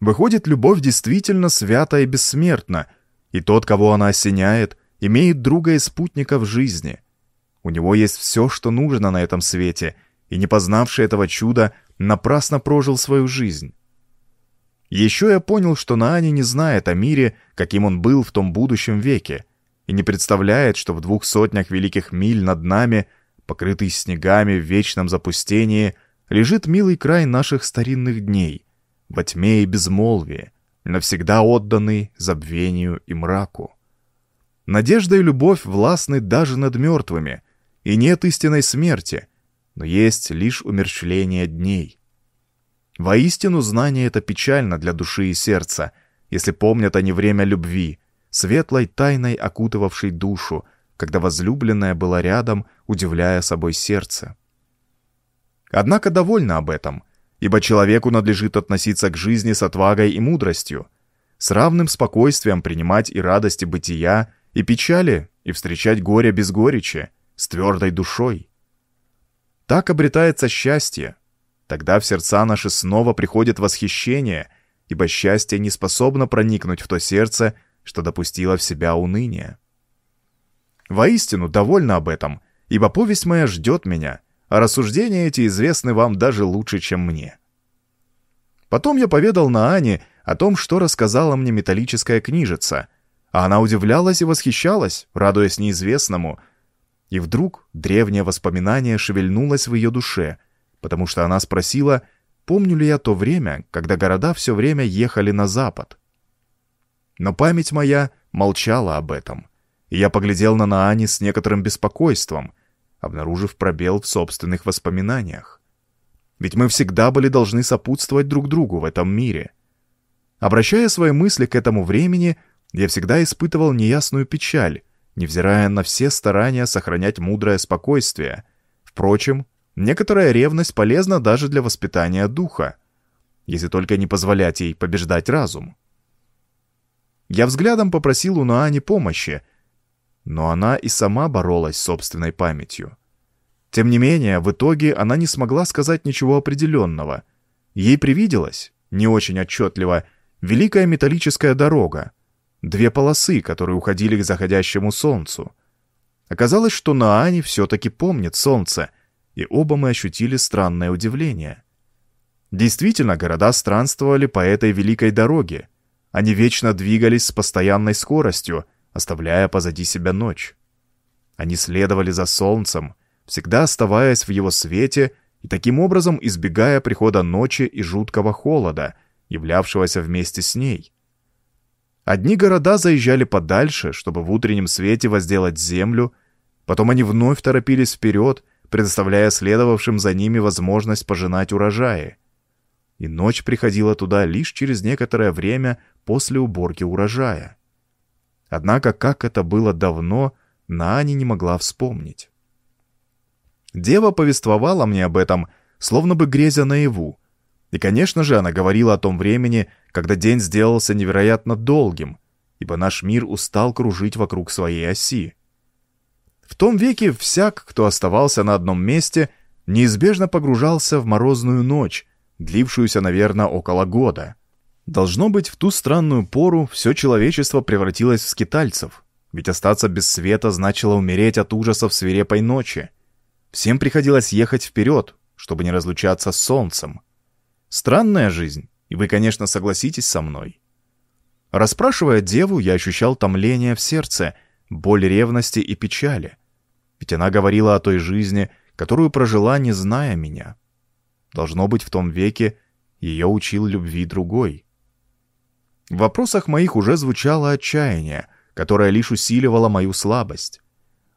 Выходит, любовь действительно свята и бессмертна, и тот, кого она осеняет, имеет друга и спутника в жизни. У него есть все, что нужно на этом свете, и не познавший этого чуда напрасно прожил свою жизнь. Еще я понял, что Наани не знает о мире, каким он был в том будущем веке, и не представляет, что в двух сотнях великих миль над нами, покрытый снегами в вечном запустении, лежит милый край наших старинных дней, во тьме и безмолвии, навсегда отданный забвению и мраку. Надежда и любовь властны даже над мертвыми, и нет истинной смерти, но есть лишь умерщвление дней. Воистину, знание это печально для души и сердца, если помнят они время любви, светлой тайной окутывавшей душу, когда возлюбленная была рядом, удивляя собой сердце. Однако довольна об этом, ибо человеку надлежит относиться к жизни с отвагой и мудростью, с равным спокойствием принимать и радости бытия, и печали, и встречать горе без горечи, с твердой душой. Так обретается счастье. Тогда в сердца наши снова приходит восхищение, ибо счастье не способно проникнуть в то сердце, что допустило в себя уныние. Воистину, довольна об этом, ибо повесть моя ждет меня, а рассуждения эти известны вам даже лучше, чем мне. Потом я поведал Наане о том, что рассказала мне металлическая книжица, а она удивлялась и восхищалась, радуясь неизвестному. И вдруг древнее воспоминание шевельнулось в ее душе, потому что она спросила, помню ли я то время, когда города все время ехали на запад. Но память моя молчала об этом, и я поглядел на Наани с некоторым беспокойством — обнаружив пробел в собственных воспоминаниях. Ведь мы всегда были должны сопутствовать друг другу в этом мире. Обращая свои мысли к этому времени, я всегда испытывал неясную печаль, невзирая на все старания сохранять мудрое спокойствие. Впрочем, некоторая ревность полезна даже для воспитания духа, если только не позволять ей побеждать разум. Я взглядом попросил у Наани помощи, но она и сама боролась с собственной памятью. Тем не менее, в итоге она не смогла сказать ничего определенного. Ей привиделось, не очень отчетливо, великая металлическая дорога, две полосы, которые уходили к заходящему солнцу. Оказалось, что Наани все-таки помнит солнце, и оба мы ощутили странное удивление. Действительно, города странствовали по этой великой дороге. Они вечно двигались с постоянной скоростью, оставляя позади себя ночь. Они следовали за солнцем, всегда оставаясь в его свете и таким образом избегая прихода ночи и жуткого холода, являвшегося вместе с ней. Одни города заезжали подальше, чтобы в утреннем свете возделать землю, потом они вновь торопились вперед, предоставляя следовавшим за ними возможность пожинать урожаи. И ночь приходила туда лишь через некоторое время после уборки урожая. Однако, как это было давно, Наани не могла вспомнить. Дева повествовала мне об этом, словно бы грезя наяву. И, конечно же, она говорила о том времени, когда день сделался невероятно долгим, ибо наш мир устал кружить вокруг своей оси. В том веке всяк, кто оставался на одном месте, неизбежно погружался в морозную ночь, длившуюся, наверное, около года — Должно быть, в ту странную пору все человечество превратилось в скитальцев, ведь остаться без света значило умереть от ужасов свирепой ночи. Всем приходилось ехать вперед, чтобы не разлучаться с солнцем. Странная жизнь, и вы, конечно, согласитесь со мной. Расспрашивая деву, я ощущал томление в сердце, боль ревности и печали. Ведь она говорила о той жизни, которую прожила, не зная меня. Должно быть, в том веке ее учил любви другой. В вопросах моих уже звучало отчаяние, которое лишь усиливало мою слабость.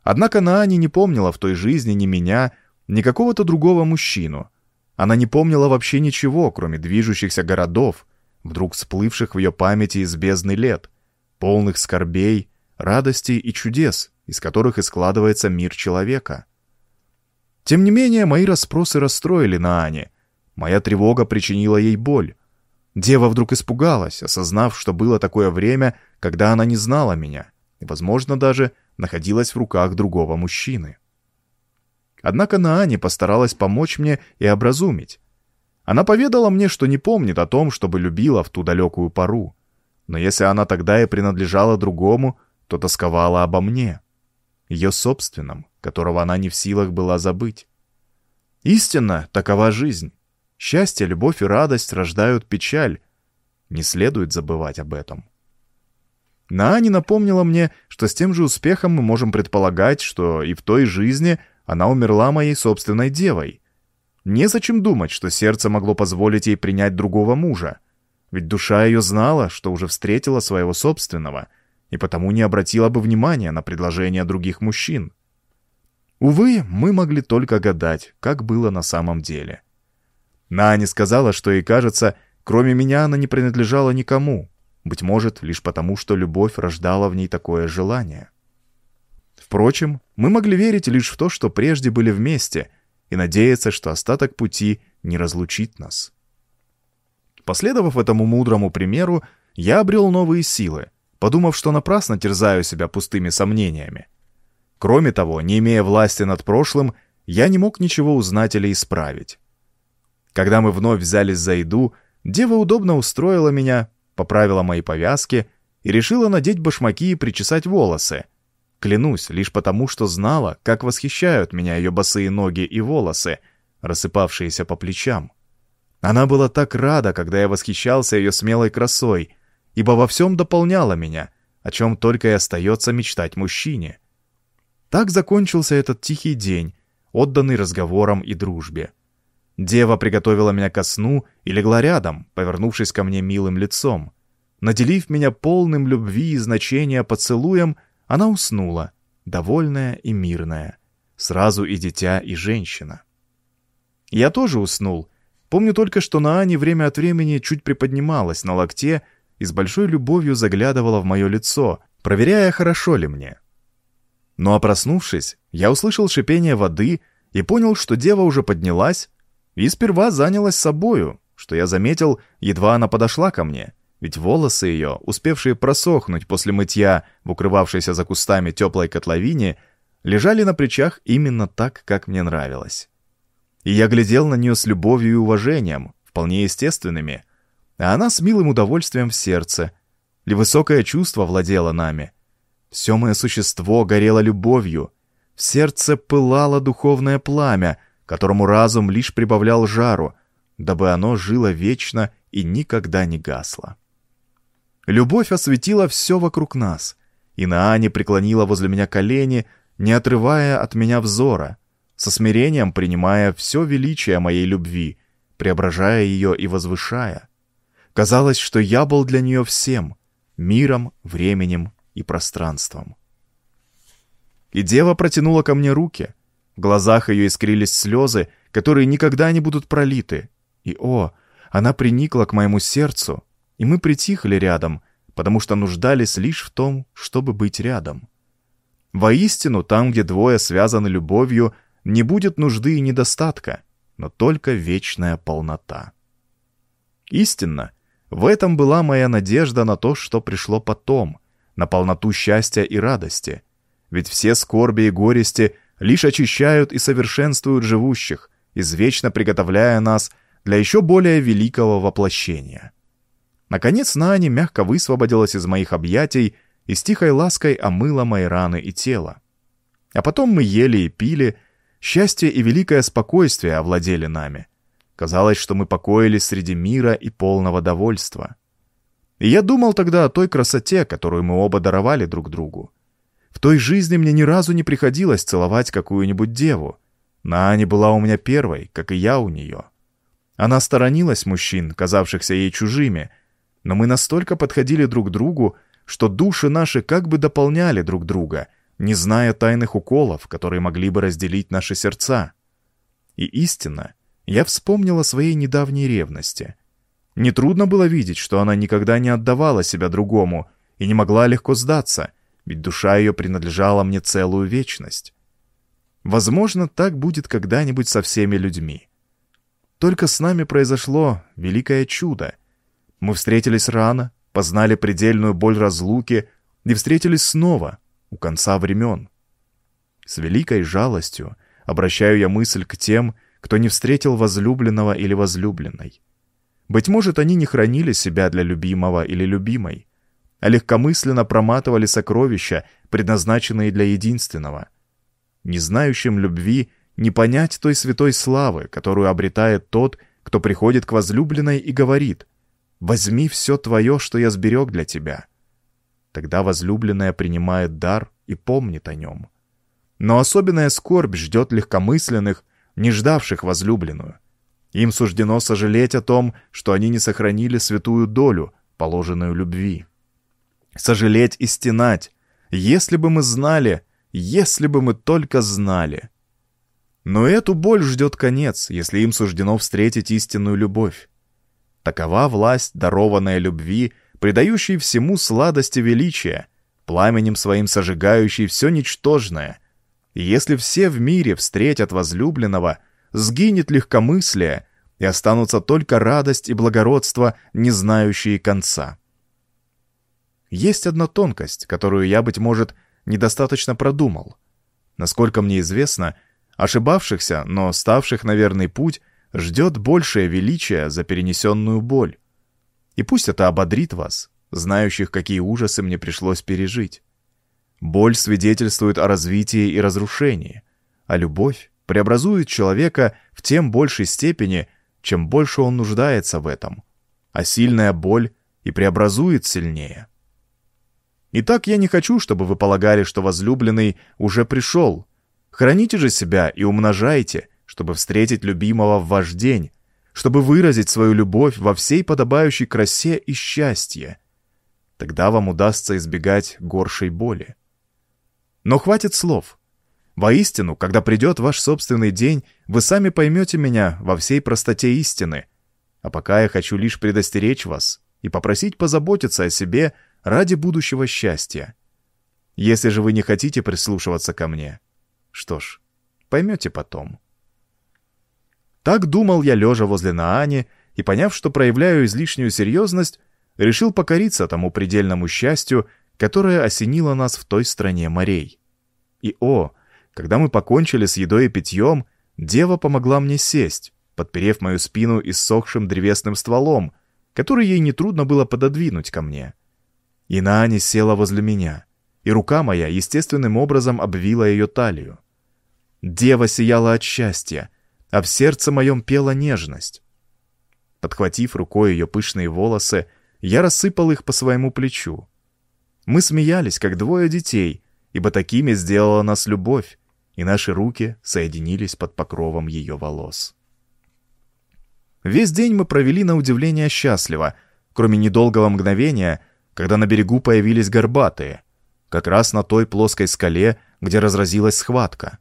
Однако Наани не помнила в той жизни ни меня, ни какого-то другого мужчину. Она не помнила вообще ничего, кроме движущихся городов, вдруг всплывших в ее памяти из бездны лет, полных скорбей, радостей и чудес, из которых и складывается мир человека. Тем не менее, мои расспросы расстроили Наане. Моя тревога причинила ей боль. Дева вдруг испугалась, осознав, что было такое время, когда она не знала меня, и, возможно, даже находилась в руках другого мужчины. Однако Наани постаралась помочь мне и образумить. Она поведала мне, что не помнит о том, чтобы любила в ту далекую пору. Но если она тогда и принадлежала другому, то тосковала обо мне, ее собственном, которого она не в силах была забыть. Истинно, такова жизнь. Счастье, любовь и радость рождают печаль. Не следует забывать об этом. Наани напомнила мне, что с тем же успехом мы можем предполагать, что и в той жизни она умерла моей собственной девой. Незачем думать, что сердце могло позволить ей принять другого мужа. Ведь душа ее знала, что уже встретила своего собственного, и потому не обратила бы внимания на предложения других мужчин. Увы, мы могли только гадать, как было на самом деле. Наани сказала, что ей кажется, кроме меня она не принадлежала никому, быть может, лишь потому, что любовь рождала в ней такое желание. Впрочем, мы могли верить лишь в то, что прежде были вместе, и надеяться, что остаток пути не разлучит нас. Последовав этому мудрому примеру, я обрел новые силы, подумав, что напрасно терзаю себя пустыми сомнениями. Кроме того, не имея власти над прошлым, я не мог ничего узнать или исправить. Когда мы вновь взялись за еду, дева удобно устроила меня, поправила мои повязки и решила надеть башмаки и причесать волосы. Клянусь, лишь потому, что знала, как восхищают меня ее босые ноги и волосы, рассыпавшиеся по плечам. Она была так рада, когда я восхищался ее смелой красой, ибо во всем дополняла меня, о чем только и остается мечтать мужчине. Так закончился этот тихий день, отданный разговорам и дружбе. Дева приготовила меня ко сну и легла рядом, повернувшись ко мне милым лицом. Наделив меня полным любви и значения поцелуем, она уснула, довольная и мирная. Сразу и дитя, и женщина. Я тоже уснул. Помню только, что Наани время от времени чуть приподнималась на локте и с большой любовью заглядывала в мое лицо, проверяя, хорошо ли мне. Ну а проснувшись, я услышал шипение воды и понял, что дева уже поднялась, и сперва занялась собою, что я заметил, едва она подошла ко мне, ведь волосы ее, успевшие просохнуть после мытья в укрывавшейся за кустами теплой котловине, лежали на плечах именно так, как мне нравилось. И я глядел на нее с любовью и уважением, вполне естественными, а она с милым удовольствием в сердце. Ли высокое чувство владело нами. Все мое существо горело любовью, в сердце пылало духовное пламя — которому разум лишь прибавлял жару, дабы оно жило вечно и никогда не гасло. Любовь осветила все вокруг нас, и Наани преклонила возле меня колени, не отрывая от меня взора, со смирением принимая все величие моей любви, преображая ее и возвышая. Казалось, что я был для нее всем — миром, временем и пространством. И дева протянула ко мне руки — в глазах ее искрились слезы, которые никогда не будут пролиты. И, о, она приникла к моему сердцу, и мы притихли рядом, потому что нуждались лишь в том, чтобы быть рядом. Воистину, там, где двое связаны любовью, не будет нужды и недостатка, но только вечная полнота. Истинно, в этом была моя надежда на то, что пришло потом, на полноту счастья и радости. Ведь все скорби и горести — лишь очищают и совершенствуют живущих, извечно приготовляя нас для еще более великого воплощения. Наконец Нани мягко высвободилась из моих объятий и с тихой лаской омыла мои раны и тело. А потом мы ели и пили, счастье и великое спокойствие овладели нами. Казалось, что мы покоились среди мира и полного довольства. И я думал тогда о той красоте, которую мы оба даровали друг другу. В той жизни мне ни разу не приходилось целовать какую-нибудь деву. Наани была у меня первой, как и я у нее. Она сторонилась мужчин, казавшихся ей чужими, но мы настолько подходили друг другу, что души наши как бы дополняли друг друга, не зная тайных уколов, которые могли бы разделить наши сердца. И истинно, я вспомнила о своей недавней ревности. Нетрудно было видеть, что она никогда не отдавала себя другому и не могла легко сдаться, ведь душа ее принадлежала мне целую вечность. Возможно, так будет когда-нибудь со всеми людьми. Только с нами произошло великое чудо. Мы встретились рано, познали предельную боль разлуки и встретились снова, у конца времен. С великой жалостью обращаю я мысль к тем, кто не встретил возлюбленного или возлюбленной. Быть может, они не хранили себя для любимого или любимой, а легкомысленно проматывали сокровища, предназначенные для единственного. Не знающим любви не понять той святой славы, которую обретает тот, кто приходит к возлюбленной и говорит «Возьми все твое, что я сберег для тебя». Тогда возлюбленная принимает дар и помнит о нем. Но особенная скорбь ждет легкомысленных, не ждавших возлюбленную. Им суждено сожалеть о том, что они не сохранили святую долю, положенную любви. Сожалеть и стенать, если бы мы знали, если бы мы только знали. Но эту боль ждет конец, если им суждено встретить истинную любовь. Такова власть, дарованная любви, придающей всему сладости величия, пламенем своим сожигающей все ничтожное — если все в мире встретят возлюбленного, сгинет легкомыслие, и останутся только радость и благородство, не знающие конца. Есть одна тонкость, которую я, быть может, недостаточно продумал. Насколько мне известно, ошибавшихся, но ставших на верный путь, ждет большее величие за перенесенную боль. И пусть это ободрит вас, знающих, какие ужасы мне пришлось пережить. Боль свидетельствует о развитии и разрушении, а любовь преобразует человека в тем большей степени, чем больше он нуждается в этом, а сильная боль и преобразует сильнее. Итак, я не хочу, чтобы вы полагали, что возлюбленный уже пришел. Храните же себя и умножайте, чтобы встретить любимого в ваш день, чтобы выразить свою любовь во всей подобающей красе и счастье. Тогда вам удастся избегать горшей боли. Но хватит слов. Воистину, когда придет ваш собственный день, вы сами поймете меня во всей простоте истины. А пока я хочу лишь предостеречь вас и попросить позаботиться о себе ради будущего счастья. Если же вы не хотите прислушиваться ко мне, что ж, поймете потом. Так думал я, лежа возле Наани, и, поняв, что проявляю излишнюю серьезность, решил покориться тому предельному счастью, которое осенило нас в той стране морей. И о, когда мы покончили с едой и питьем, дева помогла мне сесть, подперев мою спину иссохшим древесным стволом, который ей нетрудно было пододвинуть ко мне. И Наани села возле меня, и рука моя естественным образом обвила ее талию. Дева сияла от счастья, а в сердце моем пела нежность. Подхватив рукой ее пышные волосы, я рассыпал их по своему плечу. Мы смеялись, как двое детей, ибо такими сделала нас любовь, и наши руки соединились под покровом ее волос. Весь день мы провели на удивление счастливо, кроме недолгого мгновения, когда на берегу появились горбатые, как раз на той плоской скале, где разразилась схватка.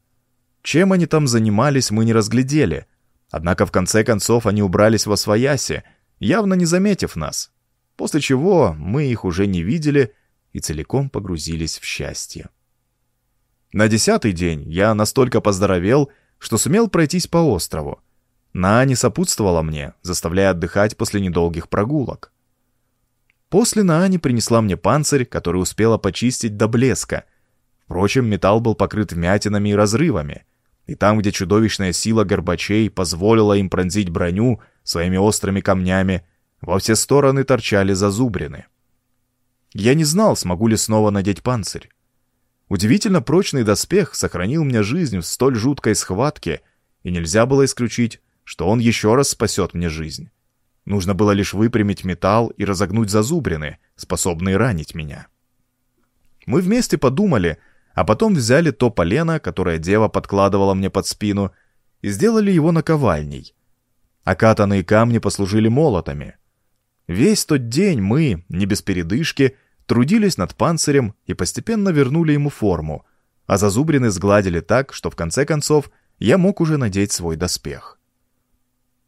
Чем они там занимались, мы не разглядели, однако в конце концов они убрались во свояси, явно не заметив нас, после чего мы их уже не видели и целиком погрузились в счастье. На десятый день я настолько поздоровел, что сумел пройтись по острову. Наани сопутствовала мне, заставляя отдыхать после недолгих прогулок. После Наани принесла мне панцирь, который успела почистить до блеска. Впрочем, металл был покрыт вмятинами и разрывами, и там, где чудовищная сила горбачей позволила им пронзить броню своими острыми камнями, во все стороны торчали зазубрины. Я не знал, смогу ли снова надеть панцирь. Удивительно прочный доспех сохранил мне жизнь в столь жуткой схватке, и нельзя было исключить, что он еще раз спасет мне жизнь. Нужно было лишь выпрямить металл и разогнуть зазубрины, способные ранить меня. Мы вместе подумали, а потом взяли то полено, которое дева подкладывала мне под спину, и сделали его наковальней. Окатанные камни послужили молотами. Весь тот день мы, не без передышки, трудились над панцирем и постепенно вернули ему форму, а зазубрины сгладили так, что в конце концов я мог уже надеть свой доспех.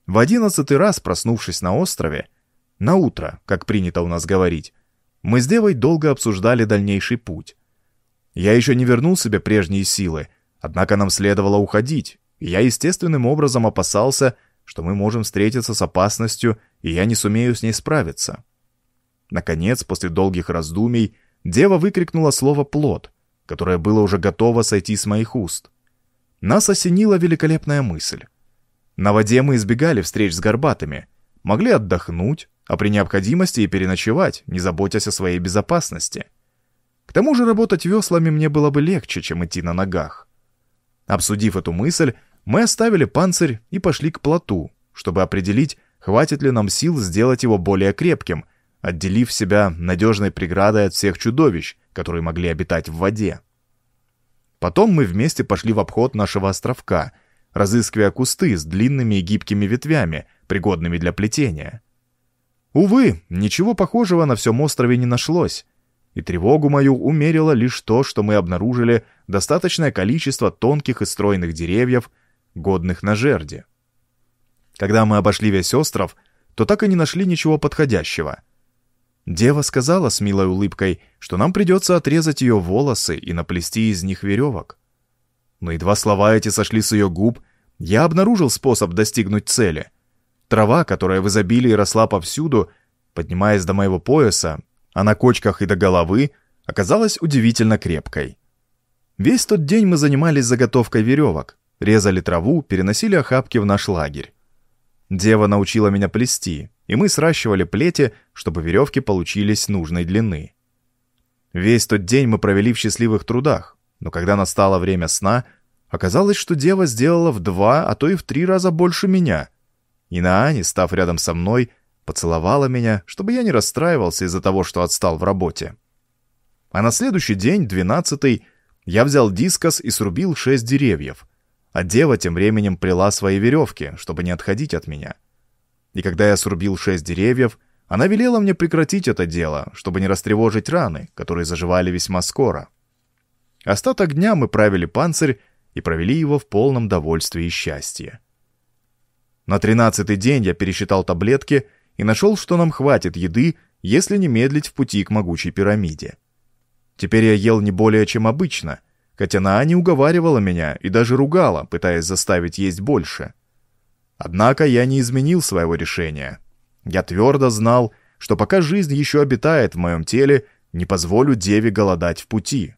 В одиннадцатый раз, проснувшись на острове, на утро, как принято у нас говорить, мы с Девой долго обсуждали дальнейший путь. Я еще не вернул себе прежние силы, однако нам следовало уходить, и я естественным образом опасался, что мы можем встретиться с опасностью, и я не сумею с ней справиться. Наконец, после долгих раздумий, дева выкрикнула слово «плод», которое было уже готово сойти с моих уст. Нас осенила великолепная мысль. На воде мы избегали встреч с горбатыми, могли отдохнуть, а при необходимости и переночевать, не заботясь о своей безопасности. К тому же работать веслами мне было бы легче, чем идти на ногах. Обсудив эту мысль, мы оставили панцирь и пошли к плоту, чтобы определить, хватит ли нам сил сделать его более крепким, отделив себя надежной преградой от всех чудовищ, которые могли обитать в воде. Потом мы вместе пошли в обход нашего островка, разыскивая кусты с длинными и гибкими ветвями, пригодными для плетения. Увы, ничего похожего на всем острове не нашлось, и тревогу мою умерило лишь то, что мы обнаружили достаточное количество тонких и стройных деревьев, годных на жерди. Когда мы обошли весь остров, то так и не нашли ничего подходящего. Дева сказала с милой улыбкой, что нам придется отрезать ее волосы и наплести из них веревок. Но едва слова эти сошли с ее губ, я обнаружил способ достигнуть цели. Трава, которая в изобилии росла повсюду, поднимаясь до моего пояса, а на кочках и до головы, оказалась удивительно крепкой. Весь тот день мы занимались заготовкой веревок, резали траву, переносили охапки в наш лагерь. Дева научила меня плести, и мы сращивали плети, чтобы веревки получились нужной длины. Весь тот день мы провели в счастливых трудах, но когда настало время сна, оказалось, что дева сделала в два, а то и в три раза больше меня. И Наани, став рядом со мной, поцеловала меня, чтобы я не расстраивался из-за того, что отстал в работе. А на следующий день, двенадцатый, я взял дискос и срубил шесть деревьев, а дева тем временем плела свои веревки, чтобы не отходить от меня. И когда я срубил шесть деревьев, она велела мне прекратить это дело, чтобы не растревожить раны, которые заживали весьма скоро. Остаток дня мы правили панцирь и провели его в полном довольстве и счастье. На тринадцатый день я пересчитал таблетки и нашел, что нам хватит еды, если не медлить в пути к могучей пирамиде. Теперь я ел не более, чем обычно — хотя Наани уговаривала меня и даже ругала, пытаясь заставить есть больше. Однако я не изменил своего решения. Я твердо знал, что пока жизнь еще обитает в моем теле, не позволю деве голодать в пути.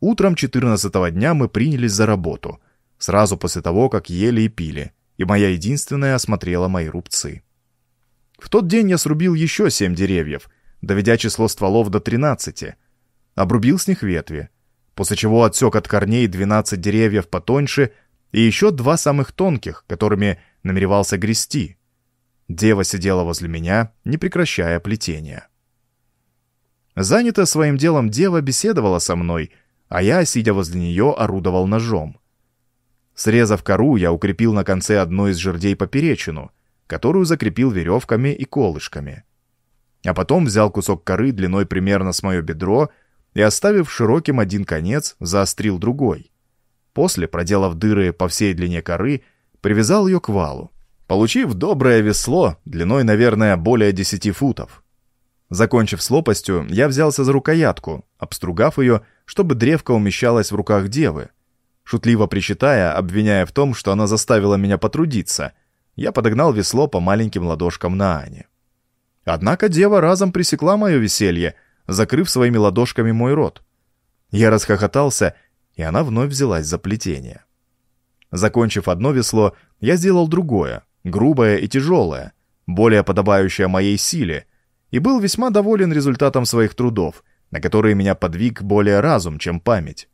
Утром 14 дня мы принялись за работу, сразу после того, как ели и пили, и моя единственная осмотрела мои рубцы. В тот день я срубил еще семь деревьев, доведя число стволов до 13, обрубил с них ветви, после чего отсек от корней 12 деревьев потоньше и еще два самых тонких, которыми намеревался грести. Дева сидела возле меня, не прекращая плетения. Занятая своим делом дева беседовала со мной, а я, сидя возле нее, орудовал ножом. Срезав кору, я укрепил на конце одной из жердей поперечину, которую закрепил веревками и колышками. А потом взял кусок коры длиной примерно с мое бедро и, оставив широким один конец, заострил другой. После, проделав дыры по всей длине коры, привязал ее к валу, получив доброе весло, длиной, наверное, более 10 футов. Закончив с лопастью, я взялся за рукоятку, обстругав ее, чтобы древко умещалось в руках девы. Шутливо причитая, обвиняя в том, что она заставила меня потрудиться, я подогнал весло по маленьким ладошкам на Ане. Однако дева разом пресекла мое веселье — закрыв своими ладошками мой рот. Я расхохотался, и она вновь взялась за плетение. Закончив одно весло, я сделал другое, грубое и тяжелое, более подобающее моей силе, и был весьма доволен результатом своих трудов, на которые меня подвиг более разум, чем память.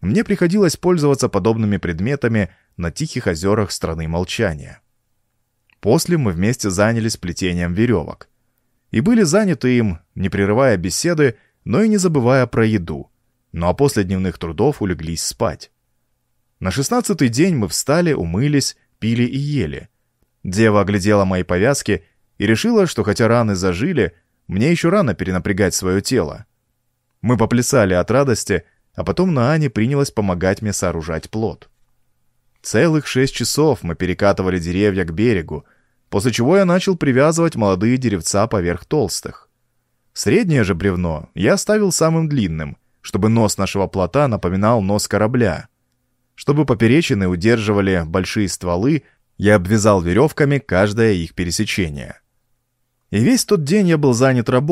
Мне приходилось пользоваться подобными предметами на тихих озерах страны молчания. После мы вместе занялись плетением веревок и были заняты им, не прерывая беседы, но и не забывая про еду. Ну а после дневных трудов улеглись спать. На шестнадцатый день мы встали, умылись, пили и ели. Дева оглядела мои повязки и решила, что хотя раны зажили, мне еще рано перенапрягать свое тело. Мы поплясали от радости, а потом Наане принялась помогать мне сооружать плод. Целых шесть часов мы перекатывали деревья к берегу, после чего я начал привязывать молодые деревца поверх толстых. Среднее же бревно я оставил самым длинным, чтобы нос нашего плота напоминал нос корабля. Чтобы поперечины удерживали большие стволы, я обвязал веревками каждое их пересечение. И весь тот день я был занят работой,